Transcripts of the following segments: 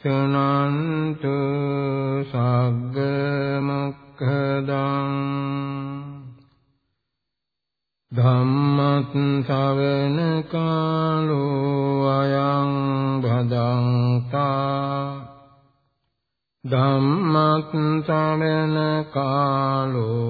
සනන්තු සග්ග මොක්ඛදං ධම්මත් ශවන කාලෝ අයං භදංතා ධම්මත් සමන කාලෝ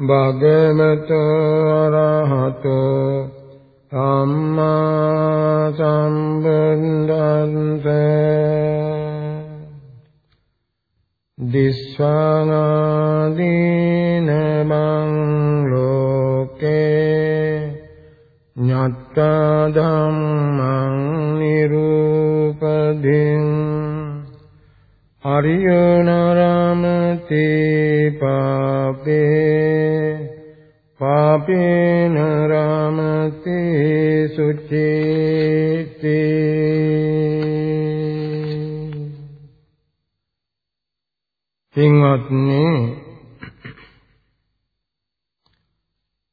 භගවතු අරහතෝ සම්මා සම්බුද්දස්ස දිස්වානාදීන පින්වත්නි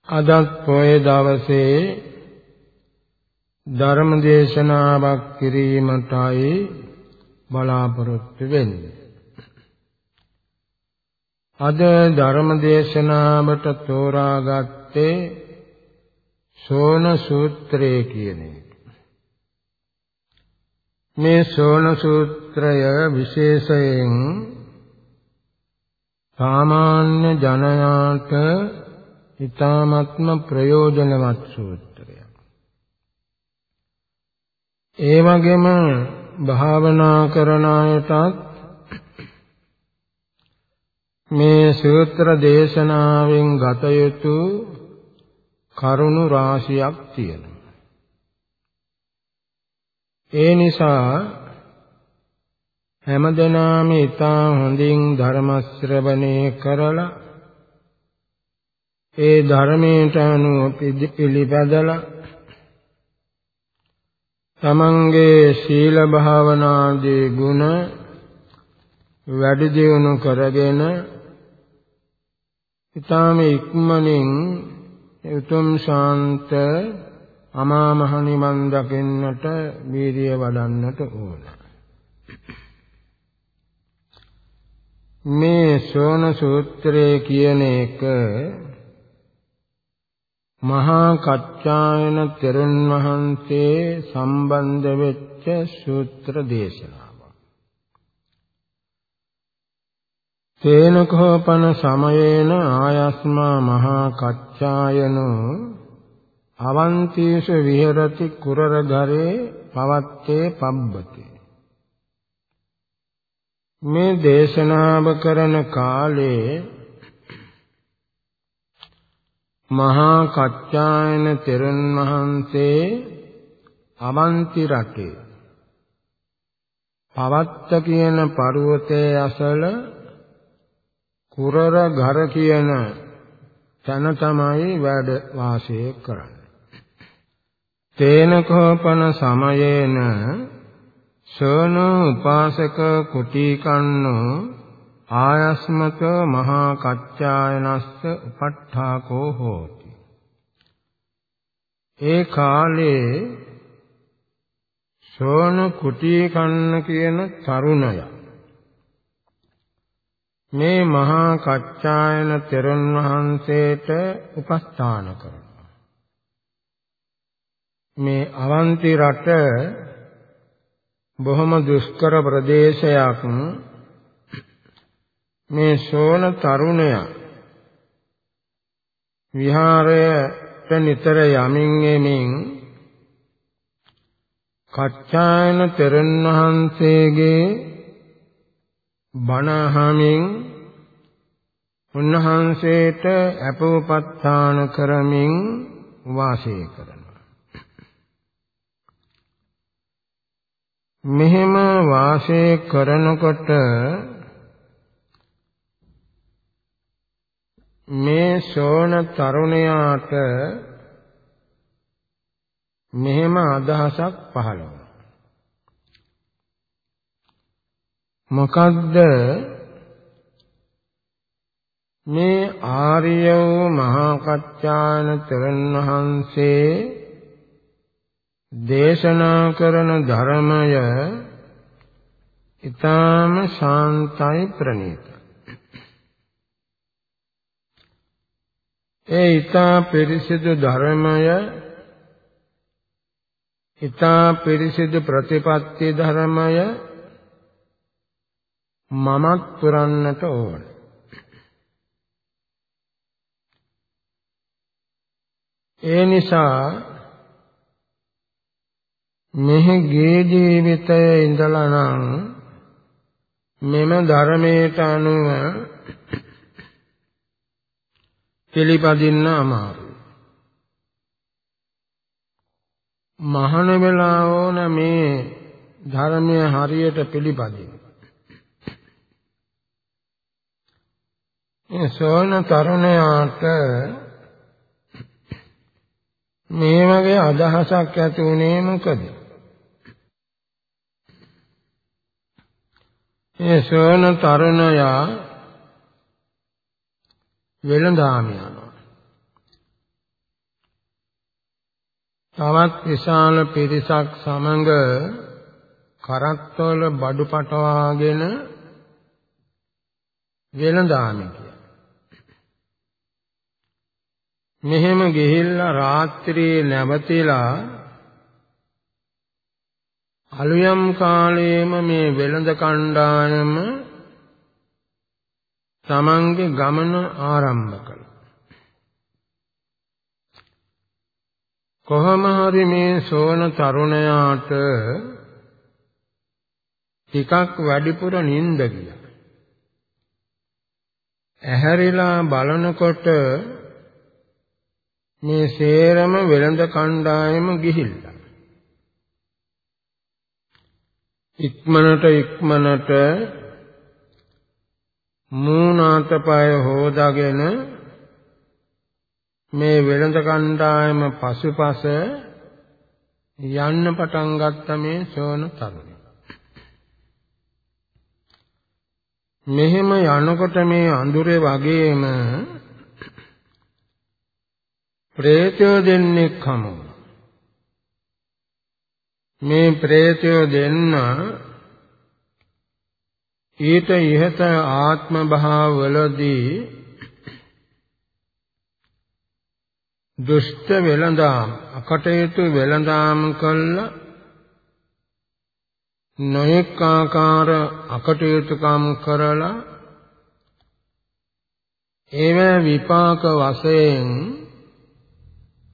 අදත් පොය දවසේ ධර්ම දේශනාවක් කිරීමටයි බලාපොරොත්තු වෙන්නේ. අද ධර්ම දේශනාවට තෝරාගත්තේ සෝන සූත්‍රය කියන එක. මේ සෝන සූත්‍රය විශේෂයෙන් සාමාන්‍ය ජනයාට ඊ타ත්ම ප්‍රයෝජනවත් සූත්‍රයක්. ඒ වගේම භාවනා කරන අයටත් මේ සූත්‍ර දේශනාවෙන් ගත යුතු කරුණු රාශියක් තියෙනවා. ඒ නිසා හැමදෙනාම ඊතා හොඳින් ධර්ම ශ්‍රවණය කරලා ඒ ධර්මයට අනුව පිළිපදලා තමන්ගේ සීල භාවනාදී ගුණ වැඩි දියුණු කරගෙන ඊටාම ඉක්මනින් උතුම් ශාන්ත අමා මහ නිවන් දකින්නට වීර්ය වඩන්නට ඕන. මේ සෝන සූත්‍රය කියන එක මහා කච්චායන තෙරුන් වහන්සේ සම්බන්ධ වෙච්ච සූත්‍ර දේශනාවක්. තේනකෝපන සමයේන ආයස්මා මහා කච්චායනෝ අවන්තීස විහෙරති කුරරගරේ පවත්තේ පබ්බතේ මේ දේශනාව කරන කාලේ මහා කච්චායන තෙරුන් වහන්සේ අවන්ති රටේ පවත්ත කියන පර්වතයේ අසල කුරර ගර කියන තැන තමයි වැඩ වාසය කරන්නේ. තේන කෝපන සමයේන සෝනෝ උපාසක කුටීකන්නෝ ආයස්මත මහා කච්චායනස්ස උපට්ඨාකෝ හෝති. ඒ කාලේ සෝන කුටීකන්න කියන තරුණය මේ මහා කච්චායන තෙරුන් වහන්සේට උපස්ථාන කරනවා. මේ අවන්ති රට බොහොම දුෂ්කර ප්‍රදේශයක්. මේ ශෝන තරුණයා විහාරයට නිතර යමින් එමින් කච්චායන තෙරණ වහන්සේගේ බණ අහමින් උන්වහන්සේට අපෝපත්තාන කරමින් වාසය කරනවා. මෙහෙම වාසය කරනකොට මේ ශෝණ තරුණයාට මෙහෙම අදහසක් පහළ වුණා. මොකද්ද මේ ආර්ය වූ මහා කච්චායන තෙරණ වහන්සේ දේශනා කරන ධර්මය ඊටාම ශාන්තයි ප්‍රණීතයි ඒ ඊතා පිරිසිදු ධර්මය ඊතා පිරිසිදු ප්‍රතිපත්ති ධර්මය මමත් පුරන්නට ඕන. ඒ නිසා මෙහි ගේ ජීවිතයේ ඉඳලා නම් මෙම ධර්මයට අනුව පිළිපදින්න අමාරුයි. මහාන වෙලා ඕන මේ ධර්මය හරියට පිළිපදින්න. මේ සෝන තරුණයාට මේ වගේ අදහසක් ඇති වුණේ මොකද? මේ සෝන තරුණයා වෙළඳාම යනවා. තවත් විශාල පිරිසක් සමග කරත්තවල බඩු පටවාගෙන වෙළඳාම මෙහෙම ගිහිල්ලා රාත්‍රියේ නැවතිලා අලුයම් කාලයේම මේ වෙළඳ කණ්ඩායම තමන්ගේ ගමන ආරම්භ කළා. කොහොම හරි මේ සෝන තරුණයාට ටිකක් වැඩිපුර නිින්ද ගියා. ඇහැරිලා බලනකොට මේ සේරම වෙළඳ කණ්ඩායම ගිහිල්ලා. ඉක්මනට ඉක්මනට මූණාතපය හොදාගෙන මේ වෙළඳ කණ්ඩායම පසුපස යන්න පටන් ගත්ත මේ සෝන තරුණය. මෙහෙම යනකොට මේ අඳුරේ වගේම ප්‍රේතයෝ දෙන්නෙක් හමු මේ ප්‍රේතයෝ දෙන්න ඊට ඉහත ආත්ම භාවවලදී දුෂ්ට වෙළඳාම් අකටයුතු වෙළඳාම් කළා. නොඑක ආකාර අකටයුතුකම් කරලා ඒව විපාක වශයෙන්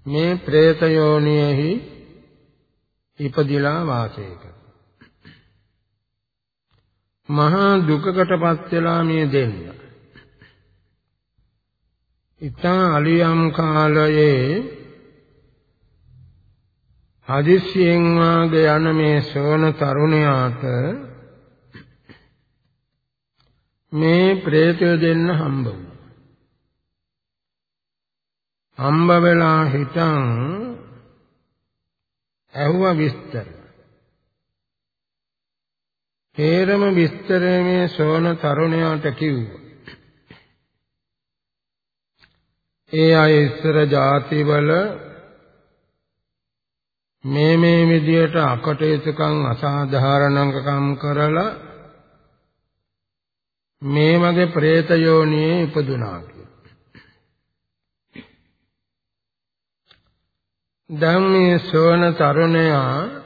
මේ പ്രേත යෝනියෙහි ඉපදිලා වාසය කරනවා මහා දුකකටපත් වෙලා මේ දෙන්න. ඉතා අලියම් කාලයේ හදිස්සියෙන් වාගේ යන මේ සෝන තරුණයාට මේ ප්‍රේතය දෙන්න හම්බ වුණා. හම්බ වෙලා හිටන් ඇහුවා විස්තර. තේරම විස්තරය මේ සෝන තරුණයාට කිව්වා. ඒ අය ඉස්සර ಜಾතිවල මේ මේ විදියට අකටයුතුකම් අසාධාරණකම් කරලා මේ වගේ പ്രേත යෝනියේ ඉපදුනා. දැන් මේ සෝන තරුණයා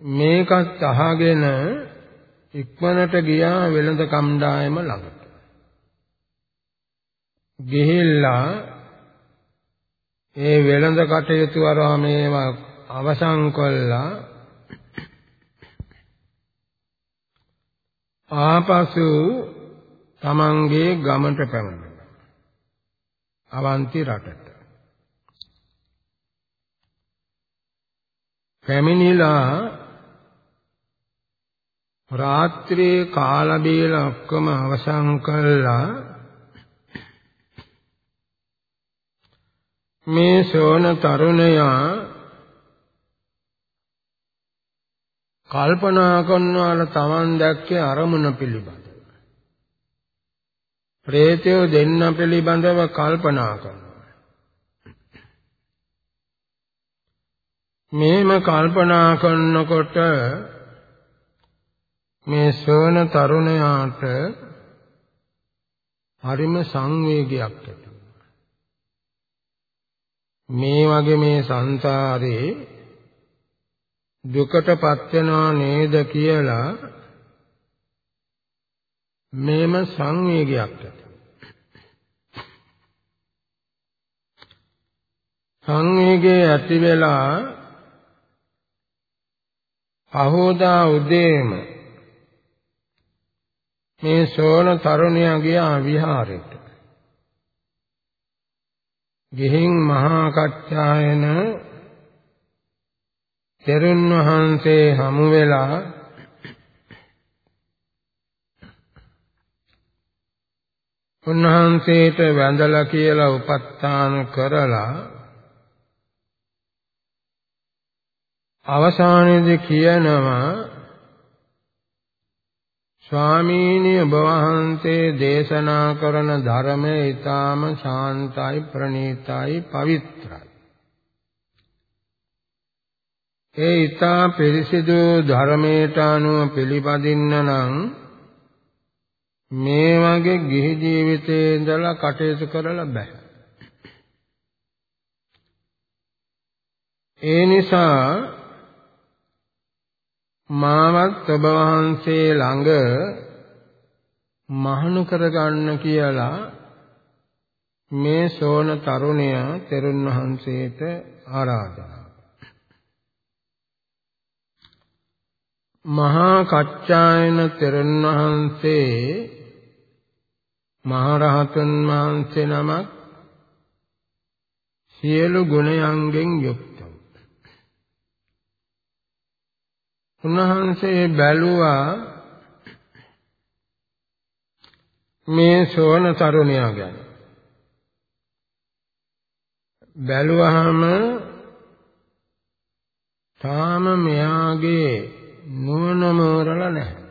මේකත් අහගෙන ඉක්මනට ගියා වෙළඳ කණ්ඩායම ළඟට. ගිහිල්ලා ඒ වෙළඳ කටයුතු අරවා මේවා අවසන් කළා. ආපසු තමන්ගේ ගමට පැමිණෙනවා. අවන්ති රටට. පැමිණිලා රාත්‍රියේ කාල බීල ඔක්කොම අවසන් කළා මේ සෝන තරුණයා කල්පනා කරනවාල Taman දැක්කේ අරමුණ පිළිබඳව. ප්‍රේතයෝ දෙන්න පිළිබඳව කල්පනා කරනවා. මේම කල්පනා කරනකොට මේ සෝන තරුණයාට හරිම සංවේගයක් ඇති මේ වගේ මේ සංසාරේ දුකටපත් වෙනවා නේද කියලා මේම සංවේගයක් ඇති සංවේගයේ ඇති වෙලා අහෝදා උදේම මේ සෝන තරුණයා ගියා විහාරෙට ගිහින් මහා කච්චායන තෙරුන් වහන්සේ හමු වෙලා උන්වහන්සේට වැඳලා කියලා උපස්ථාන කරලා අවසානයේදී කියනවා ස්වාමීනි ඔබ වහන්සේ දේශනා කරන ධර්මය ඊටාම ශාන්තයි ප්‍රණීතයි පවිත්‍රයි. ඒ ඊටා පිරිසිදු ධර්මයට අනුව පිළිපදින්න නම් මේ වගේ ගිහි ජීවිතේ ඉඳලා කටයුතු කරලා බෑ. ඒ නිසා මාවත් ඔබ වහන්සේ ළඟ මහණු කරගන්න කියලා මේ සෝන තරුණයා තෙරුන් වහන්සේට ආරාධනා මහා කච්චායන තෙරුන් වහන්සේ මහරහතන් වහන්සේ නමක් සියලු ගුණයන්ගෙන් යුක්ත උන්වහන්සේ බැලුවා මේ සෝන තරුණයා ගැන. බැලුවාම තාම මෙයාගේ නුවණ මෝරලා නැහැ.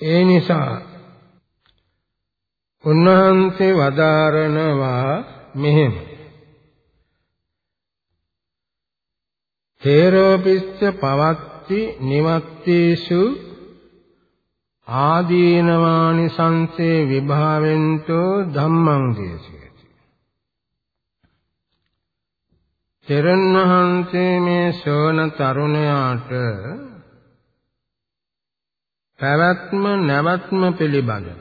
ඒ නිසා උන්වහන්සේ වදාරනවා මෙහෙම. තේරෝපිස්ස පවත්ති නිවත්තේසු ආදීනවානි සංසේ විභාවෙන්තෝ ධම්මං දේශයති. තෙරණ වහන්සේ මේ ශෝන තරුණයාට පැවැත්ම නැවැත්ම පිළිබඳව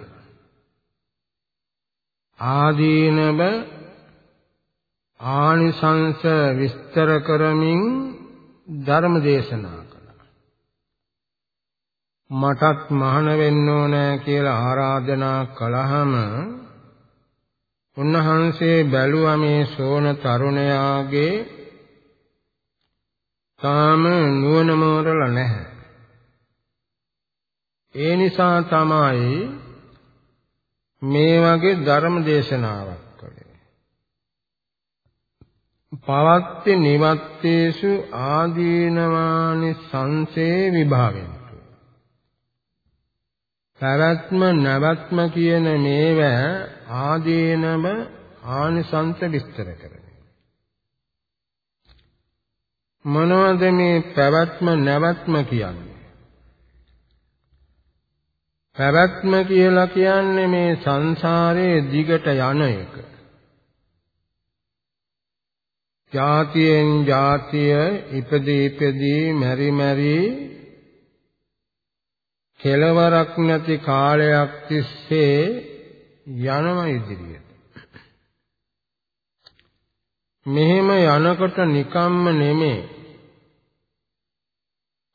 ආදීනව ආනිසංස විස්තර කරමින් ධර්ම දේශනා කළා. මටත් මහාන වෙන්න ඕන කියලා ආරාධනා කළාම උන්වහන්සේ බැලුවා මේ සෝන තරුණයාගේ තාම නුවණ මෝරලා නැහැ. ඒ නිසා තමයි මේ වගේ ධර්ම දේශනාවක් පවත්ති නිවත්තේසු ආදීනවානි සංසේ විභාවෙන්තු පැවැත්ම නැවැත්ම කියන මේව ආදීනම ආනිසංස විස්තර කරන්නේ මොනවද මේ පැවැත්ම නැවැත්ම කියන්නේ? පැවැත්ම කියලා කියන්නේ මේ සංසාරයේ දිගට යන එක. ජාතියෙන් ජාතිය ඉපදී ඉපදී මෙරි මෙරි කෙලවරක් නැති කාලයක් තිස්සේ යනම ඉදිරියට මෙහෙම යනකොට නිකම්ම නෙමේ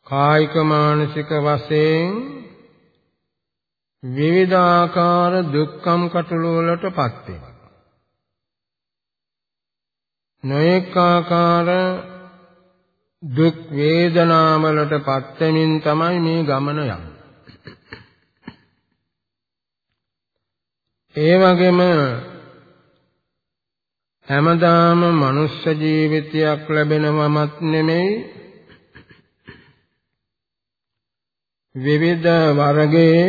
කායික මානසික වශයෙන් විවිධාකාර දුක්ඛම් කටළු වලටපත් වෙනවා. නොඑක ආකාර දුක් වේදනා වලටපත් වෙමින් තමයි මේ ගමන යන්නේ. ඒ වගේම හැමදාම මනුෂ්‍ය ජීවිතයක් ලැබෙනවමත් නෙමෙයි විවිධ වර්ගයේ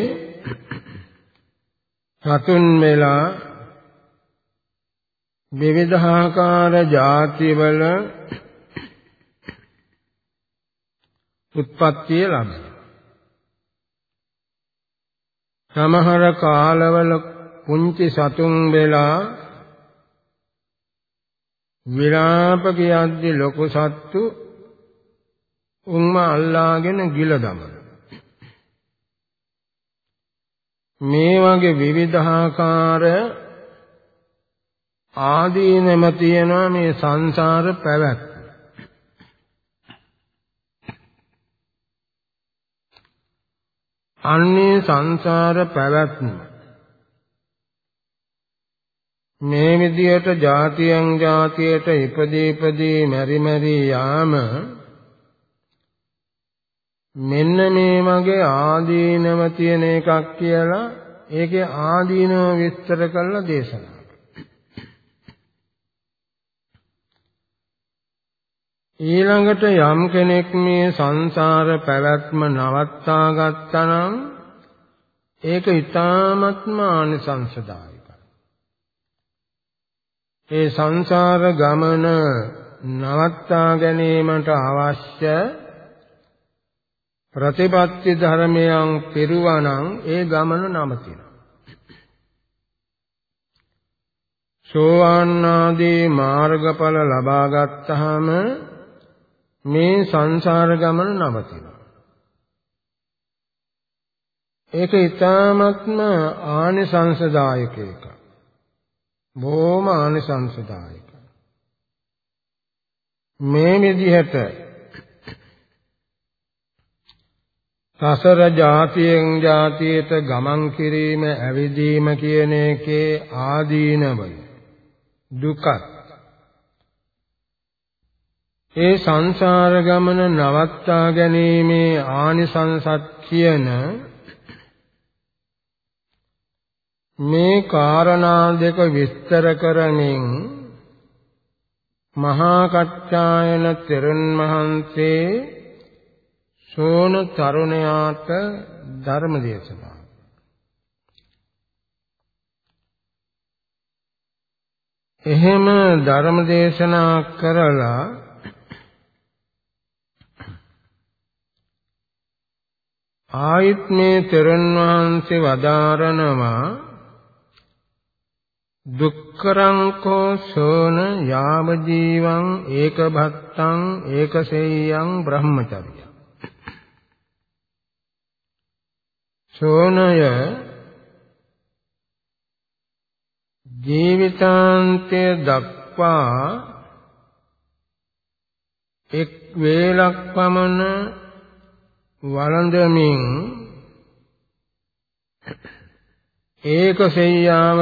සතුන් වෙලා විවිධාකාර ಜಾතිවල උත්පත්තිය ලබන සමහර කාලවල පුංචි සතුන් වෙලා විරාප කියද්දි ලොකු සත්තු උන්ම අල්ලාගෙන ගිල දමන. මේ වගේ විවිධාකාර ආදීනම තියෙනවා මේ සංසාර පැවැත්ම අන්නේ සංසාර පැවැත්ම. මේ විදියට જાතියන් જાතියට ඉපදී ඉපදී මෙරි මෙරි යාම මෙන්න මේ වගේ ආදීනව තියෙන එකක් කියලා ඒකේ ආදීනව විස්තර කරලා දේශනා. ඊළඟට යම් කෙනෙක් මේ සංසාර පැවැත්ම නවත්තා ගත්තනම් ඒක ඊ타ත්ම ආනිසංසදායකයි. ඒ සංසාර ගමන නවත්තා ගැනීමට අවශ්‍ය ප්‍රතිපත්ති ධර්මයන් පිරුවනම් ඒ ගමන නවතිනවා. සෝවාන් ආදී මාර්ගඵල ලබා ගත්තාම මේ සංසාර ගමන නවතිනවා. ඒක ඊ타මත්ම ආනිසංසදායක එක. බොහොම ආනිසංසදායක. මේ විදිහට සසර જાතියෙන් જાතියට ගමන් කිරීම ඇවිදීම කියන එකේ ආදීනවය දුකත් ඒ සංසාර ගමන නවත්තා ගැනීමේ ආනිසංසත් කියන මේ කාරණා දෙක විස්තර කරමින් මහා කච්චායන තෙරුන් වහන්සේ සෝන තරුණයාට ධර්ම දේශනා. එහෙම ධර්ම දේශනා කරලා ආයිත් මේ තෙරුන් වහන්සේ වදාරනවා දුක්කරංකෝ සෝන යාම ජීවං ඒක භත්තං ඒකසෙය්‍යං බ්‍රහ්මචර්ය. සෝනය ජීවිතාන්තය දක්වා එක් වේලක් පමණ වළඳමින් ඒක සෙය්‍යාව